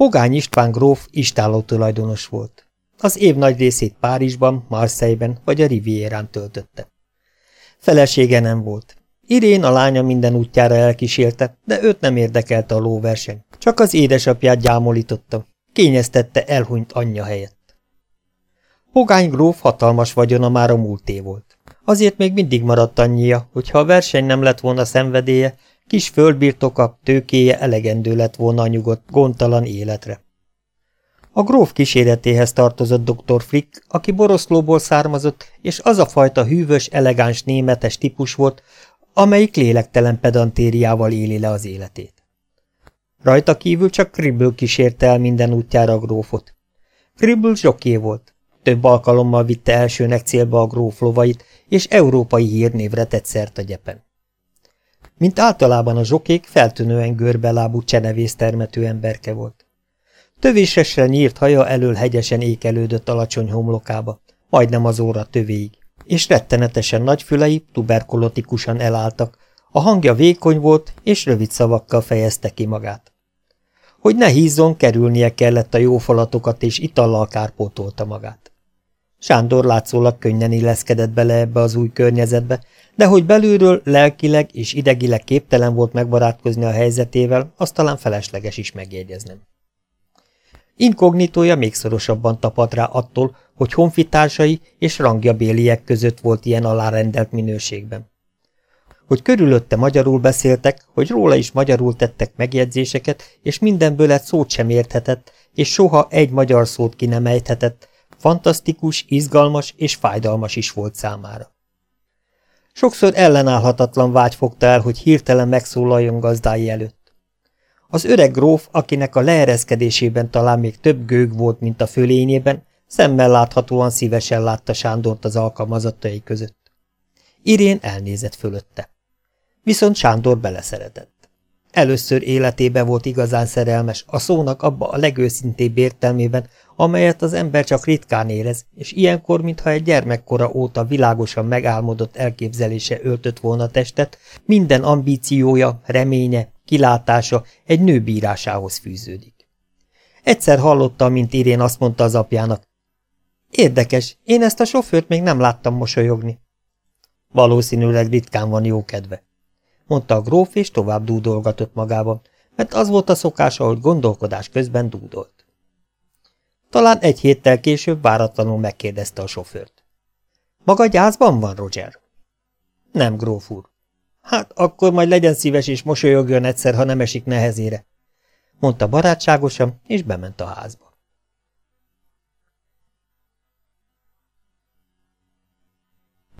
Pogány István gróf istáló tulajdonos volt. Az év nagy részét Párizsban, Marseille-ben vagy a Rivierán töltötte. Felesége nem volt. Irén a lánya minden útjára elkísérte, de őt nem érdekelte a lóverseny. Csak az édesapját gyámolította. Kényeztette elhunyt anyja helyett. Pogány gróf hatalmas vagyona már a múlté volt. Azért még mindig maradt annyia, hogy ha a verseny nem lett volna szenvedélye, kis földbirtoka, tőkéje elegendő lett volna a nyugodt, gondtalan életre. A gróf kíséretéhez tartozott dr. Flick, aki Boroszlóból származott, és az a fajta hűvös, elegáns németes típus volt, amelyik lélektelen pedantériával éli le az életét. Rajta kívül csak Kribble kísérte el minden útjára a grófot. Kribble zsoké volt. Több alkalommal vitte elsőnek célba a gróf lovait, és európai hírnévre tett szert a gyepen. Mint általában a zsokék, feltűnően görbelábú csenevésztermető emberke volt. Tövésesre nyírt haja elől hegyesen ékelődött alacsony homlokába, majdnem az óra tövéig, és rettenetesen nagy fülei tuberkulotikusan elálltak, a hangja vékony volt, és rövid szavakkal fejezte ki magát. Hogy ne hízzon, kerülnie kellett a jó falatokat, és itallal kárpótolta magát. Sándor látszólag könnyen illeszkedett bele ebbe az új környezetbe, de hogy belülről lelkileg és idegileg képtelen volt megbarátkozni a helyzetével, azt talán felesleges is megjegyeznem. Inkognitója még szorosabban tapadt rá attól, hogy honfitársai és rangja béliek között volt ilyen alárendelt minőségben. Hogy körülötte magyarul beszéltek, hogy róla is magyarul tettek megjegyzéseket, és mindenből egy szót sem érthetett, és soha egy magyar szót ki nem ejthetett, fantasztikus, izgalmas és fájdalmas is volt számára. Sokszor ellenállhatatlan vágy fogta el, hogy hirtelen megszólaljon gazdái előtt. Az öreg gróf, akinek a leereszkedésében talán még több gőg volt, mint a fölényében, szemmel láthatóan szívesen látta Sándort az alkalmazottai között. Irén elnézett fölötte. Viszont Sándor beleszeretett. Először életébe volt igazán szerelmes, a szónak abba a legőszintébb értelmében, amelyet az ember csak ritkán érez, és ilyenkor, mintha egy gyermekkora óta világosan megálmodott elképzelése öltött volna testet, minden ambíciója, reménye, kilátása egy nő bírásához fűződik. Egyszer hallotta, mint Irén azt mondta az apjának. Érdekes, én ezt a sofőrt még nem láttam mosolyogni. Valószínűleg ritkán van jó kedve, mondta a gróf, és tovább dúdolgatott magában, mert az volt a szokása, hogy gondolkodás közben dúdolt. Talán egy héttel később váratlanul megkérdezte a sofőrt. Maga gyászban van, Roger? Nem, gróf úr. Hát akkor majd legyen szíves és mosolyogjon egyszer, ha nem esik nehezére, mondta barátságosan, és bement a házba.